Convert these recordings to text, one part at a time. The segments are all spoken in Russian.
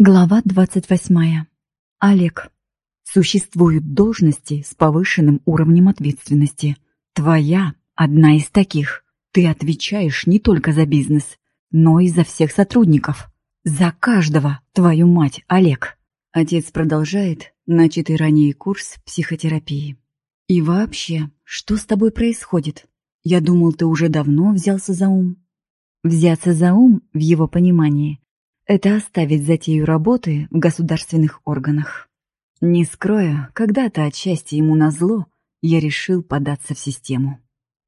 Глава 28. Олег. Существуют должности с повышенным уровнем ответственности. Твоя – одна из таких. Ты отвечаешь не только за бизнес, но и за всех сотрудников. За каждого, твою мать, Олег. Отец продолжает начатый ранее курс психотерапии. И вообще, что с тобой происходит? Я думал, ты уже давно взялся за ум. Взяться за ум, в его понимании, это оставить затею работы в государственных органах. Не скрою, когда-то отчасти ему назло, я решил податься в систему.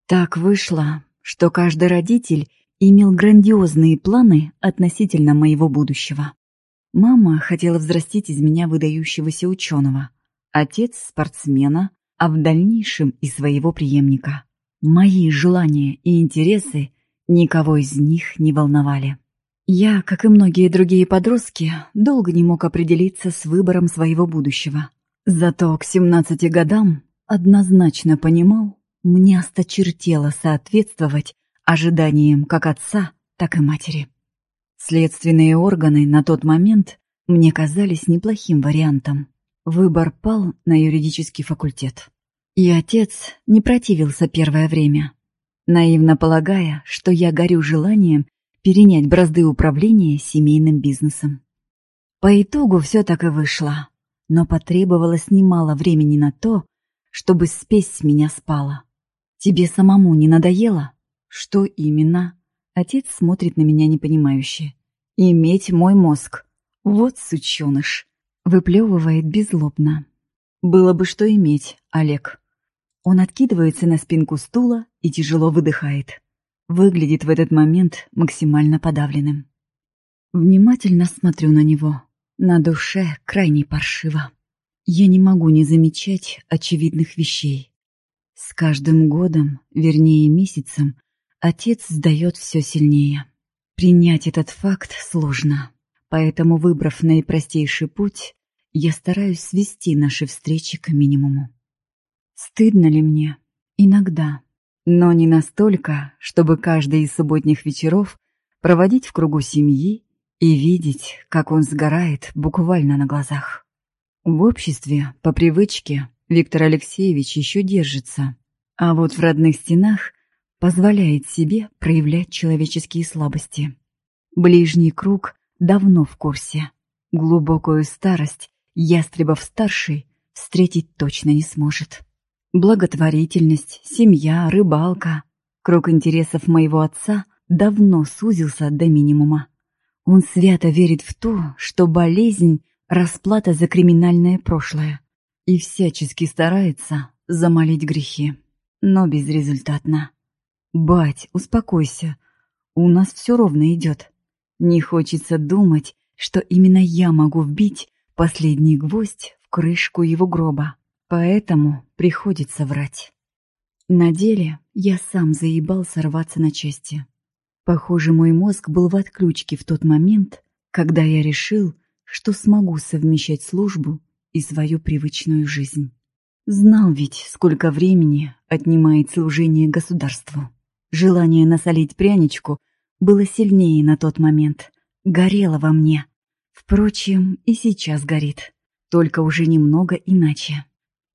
Так вышло, что каждый родитель имел грандиозные планы относительно моего будущего. Мама хотела взрастить из меня выдающегося ученого, отец — спортсмена, а в дальнейшем и своего преемника. Мои желания и интересы никого из них не волновали. Я, как и многие другие подростки, долго не мог определиться с выбором своего будущего. Зато к 17 годам однозначно понимал, мне осточертело соответствовать ожиданиям как отца, так и матери. Следственные органы на тот момент мне казались неплохим вариантом. Выбор пал на юридический факультет. И отец не противился первое время, наивно полагая, что я горю желанием перенять бразды управления семейным бизнесом. По итогу все так и вышло, но потребовалось немало времени на то, чтобы спесь с меня спала. Тебе самому не надоело? Что именно? Отец смотрит на меня непонимающе. Иметь мой мозг. Вот сученыш. Выплевывает беззлобно. Было бы что иметь, Олег. Он откидывается на спинку стула и тяжело выдыхает выглядит в этот момент максимально подавленным. Внимательно смотрю на него. На душе крайне паршиво. Я не могу не замечать очевидных вещей. С каждым годом, вернее месяцем, отец сдает все сильнее. Принять этот факт сложно, поэтому, выбрав наипростейший путь, я стараюсь свести наши встречи к минимуму. Стыдно ли мне? Иногда. Но не настолько, чтобы каждый из субботних вечеров проводить в кругу семьи и видеть, как он сгорает буквально на глазах. В обществе, по привычке, Виктор Алексеевич еще держится, а вот в родных стенах позволяет себе проявлять человеческие слабости. Ближний круг давно в курсе. Глубокую старость Ястребов-старший встретить точно не сможет. Благотворительность, семья, рыбалка. Круг интересов моего отца давно сузился до минимума. Он свято верит в то, что болезнь — расплата за криминальное прошлое, и всячески старается замолить грехи, но безрезультатно. «Бать, успокойся, у нас все ровно идет. Не хочется думать, что именно я могу вбить последний гвоздь в крышку его гроба. Поэтому приходится врать. На деле я сам заебал сорваться на части. Похоже, мой мозг был в отключке в тот момент, когда я решил, что смогу совмещать службу и свою привычную жизнь. Знал ведь, сколько времени отнимает служение государству. Желание насолить пряничку было сильнее на тот момент, горело во мне. Впрочем, и сейчас горит, только уже немного иначе.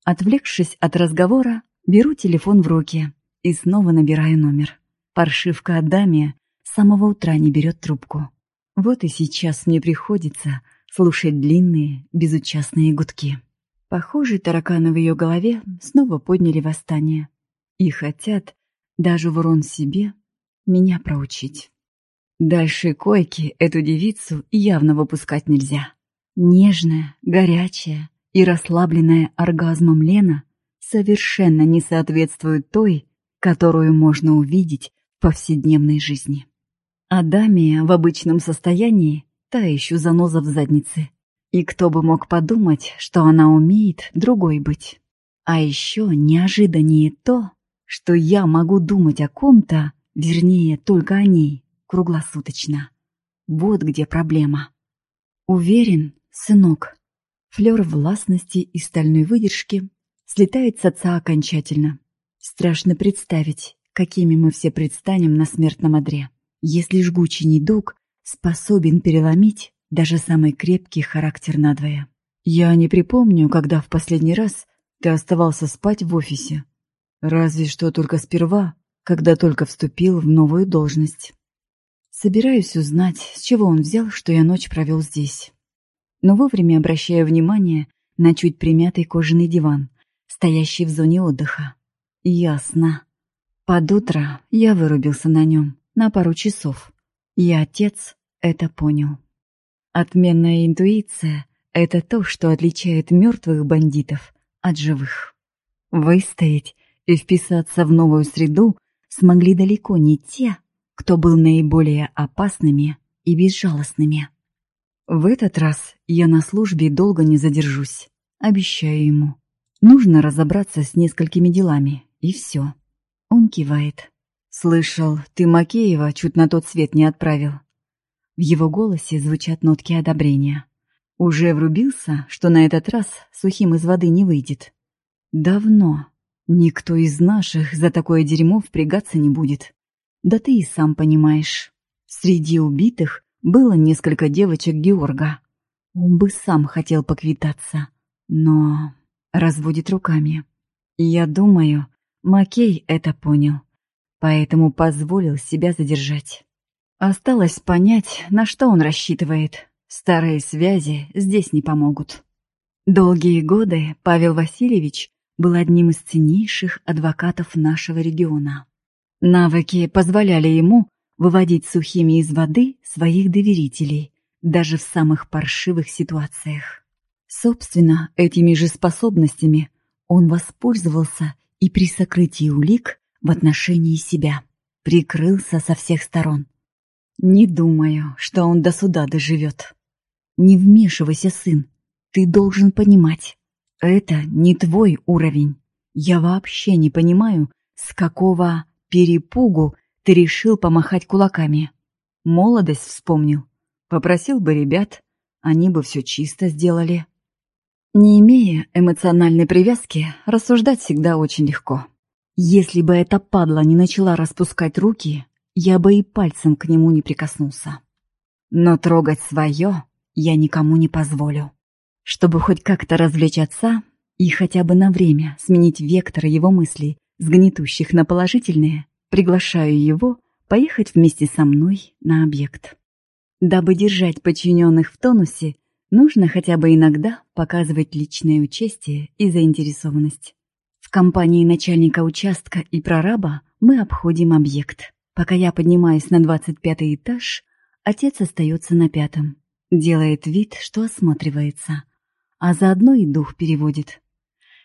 Отвлекшись от разговора, беру телефон в руки и снова набираю номер. Паршивка Адамия с самого утра не берет трубку. Вот и сейчас мне приходится слушать длинные, безучастные гудки. Похоже, тараканы в ее голове снова подняли восстание и хотят, даже в урон себе, меня проучить. Дальше койки эту девицу явно выпускать нельзя. Нежная, горячая, и расслабленная оргазмом Лена совершенно не соответствует той, которую можно увидеть в повседневной жизни. Адамия в обычном состоянии — та еще заноза в заднице. И кто бы мог подумать, что она умеет другой быть. А еще неожиданнее то, что я могу думать о ком-то, вернее, только о ней, круглосуточно. Вот где проблема. Уверен, сынок, Флёр властности и стальной выдержки слетает с отца окончательно. Страшно представить, какими мы все предстанем на смертном одре. Если жгучий недуг способен переломить даже самый крепкий характер надвое. Я не припомню, когда в последний раз ты оставался спать в офисе. Разве что только сперва, когда только вступил в новую должность. Собираюсь узнать, с чего он взял, что я ночь провел здесь. Но вовремя обращаю внимание на чуть примятый кожаный диван, стоящий в зоне отдыха. Ясно. Под утро я вырубился на нем на пару часов. И отец это понял. Отменная интуиция — это то, что отличает мертвых бандитов от живых. Выстоять и вписаться в новую среду смогли далеко не те, кто был наиболее опасными и безжалостными. В этот раз я на службе долго не задержусь, обещаю ему. Нужно разобраться с несколькими делами, и все. Он кивает. «Слышал, ты Макеева чуть на тот свет не отправил». В его голосе звучат нотки одобрения. Уже врубился, что на этот раз сухим из воды не выйдет. Давно. Никто из наших за такое дерьмо впрягаться не будет. Да ты и сам понимаешь. Среди убитых было несколько девочек Георга. Он бы сам хотел поквитаться, но разводит руками. Я думаю, Макей это понял, поэтому позволил себя задержать. Осталось понять, на что он рассчитывает. Старые связи здесь не помогут. Долгие годы Павел Васильевич был одним из ценнейших адвокатов нашего региона. Навыки позволяли ему выводить сухими из воды своих доверителей, даже в самых паршивых ситуациях. Собственно, этими же способностями он воспользовался и при сокрытии улик в отношении себя. Прикрылся со всех сторон. Не думаю, что он до суда доживет. Не вмешивайся, сын. Ты должен понимать, это не твой уровень. Я вообще не понимаю, с какого перепугу ты решил помахать кулаками. Молодость вспомнил. Попросил бы ребят, они бы все чисто сделали. Не имея эмоциональной привязки, рассуждать всегда очень легко. Если бы эта падла не начала распускать руки, я бы и пальцем к нему не прикоснулся. Но трогать свое я никому не позволю. Чтобы хоть как-то развлечь отца и хотя бы на время сменить вектор его мыслей с гнетущих на положительные, приглашаю его поехать вместе со мной на объект. Дабы держать подчиненных в тонусе, нужно хотя бы иногда показывать личное участие и заинтересованность. В компании начальника участка и прораба мы обходим объект. Пока я поднимаюсь на 25 этаж, отец остается на пятом. Делает вид, что осматривается, а заодно и дух переводит.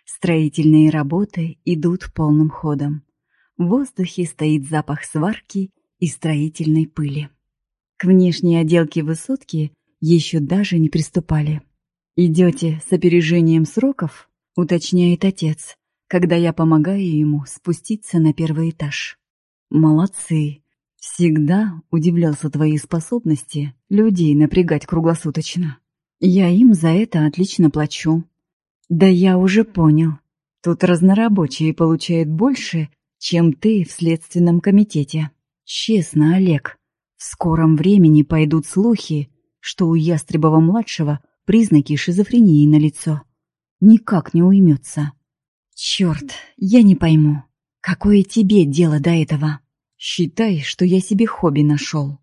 Строительные работы идут полным ходом. В воздухе стоит запах сварки и строительной пыли. К внешней отделке высотки еще даже не приступали. «Идете с опережением сроков?» — уточняет отец, когда я помогаю ему спуститься на первый этаж. «Молодцы! Всегда удивлялся твоей способности людей напрягать круглосуточно. Я им за это отлично плачу». «Да я уже понял. Тут разнорабочие получают больше, чем ты в следственном комитете. Честно, Олег, в скором времени пойдут слухи, что у Ястребова-младшего признаки шизофрении на лицо. Никак не уймется. Черт, я не пойму, какое тебе дело до этого? Считай, что я себе хобби нашел.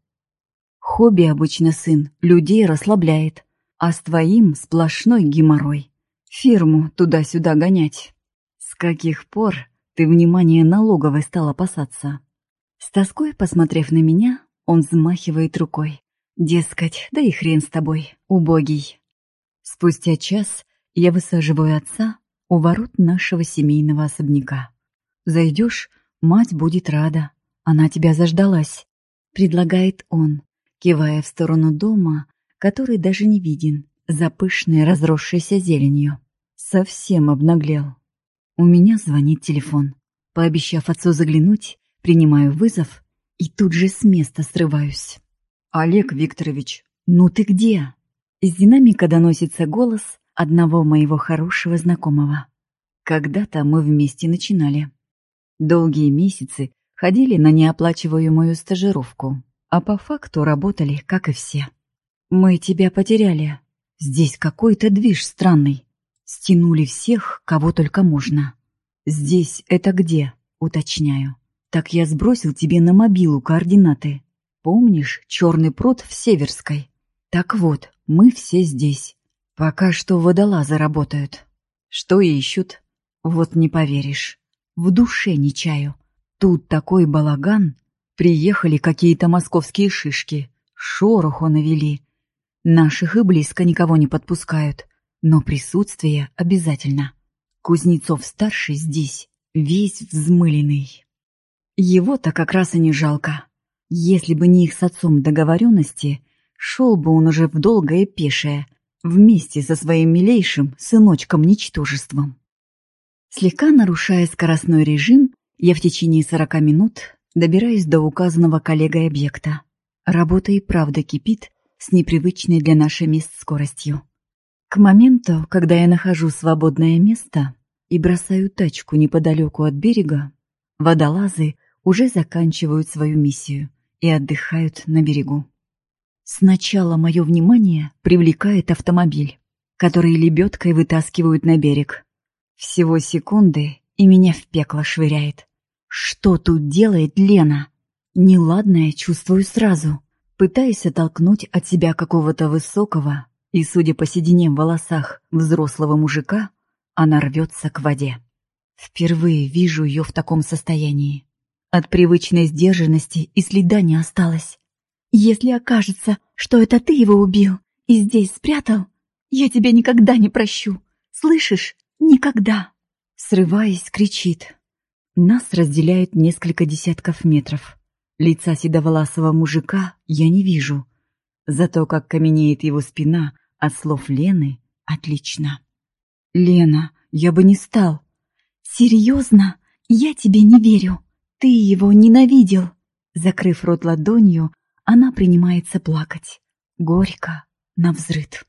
Хобби обычно, сын, людей расслабляет, а с твоим сплошной геморрой. Фирму туда-сюда гонять. С каких пор ты внимание налоговой стал опасаться. С тоской, посмотрев на меня, он взмахивает рукой. Дескать, да и хрен с тобой, убогий. Спустя час я высаживаю отца у ворот нашего семейного особняка. Зайдешь, мать будет рада, она тебя заждалась, предлагает он, кивая в сторону дома, который даже не виден, за пышной разросшейся зеленью. Совсем обнаглел. У меня звонит телефон. Пообещав отцу заглянуть, принимаю вызов и тут же с места срываюсь. «Олег Викторович, ну ты где?» Из динамика доносится голос одного моего хорошего знакомого. Когда-то мы вместе начинали. Долгие месяцы ходили на неоплачиваемую стажировку, а по факту работали, как и все. Мы тебя потеряли. Здесь какой-то движ странный. Стянули всех, кого только можно. Здесь это где, уточняю. Так я сбросил тебе на мобилу координаты. Помнишь черный пруд в Северской? Так вот, мы все здесь. Пока что водолазы работают. Что ищут? Вот не поверишь. В душе не чаю. Тут такой балаган. Приехали какие-то московские шишки. Шороху навели. Наших и близко никого не подпускают. Но присутствие обязательно. Кузнецов-старший здесь, весь взмыленный. Его-то как раз и не жалко. Если бы не их с отцом договоренности, шел бы он уже в долгое пешее, вместе со своим милейшим сыночком-ничтожеством. Слегка нарушая скоростной режим, я в течение сорока минут добираюсь до указанного коллегой объекта. Работа и правда кипит с непривычной для нашей мест скоростью. К моменту, когда я нахожу свободное место и бросаю тачку неподалеку от берега, водолазы уже заканчивают свою миссию и отдыхают на берегу. Сначала мое внимание привлекает автомобиль, который лебедкой вытаскивают на берег. Всего секунды, и меня в пекло швыряет. Что тут делает Лена? Неладное чувствую сразу, пытаясь оттолкнуть от себя какого-то высокого и, судя по седине в волосах взрослого мужика, она рвется к воде. Впервые вижу ее в таком состоянии. От привычной сдержанности и следа не осталось. Если окажется, что это ты его убил и здесь спрятал, я тебя никогда не прощу. Слышишь? Никогда. Срываясь, кричит. Нас разделяет несколько десятков метров. Лица седоволасого мужика я не вижу. Зато как каменеет его спина от слов Лены, отлично. «Лена, я бы не стал». «Серьезно? Я тебе не верю. Ты его ненавидел!» Закрыв рот ладонью, она принимается плакать. Горько, навзрыд.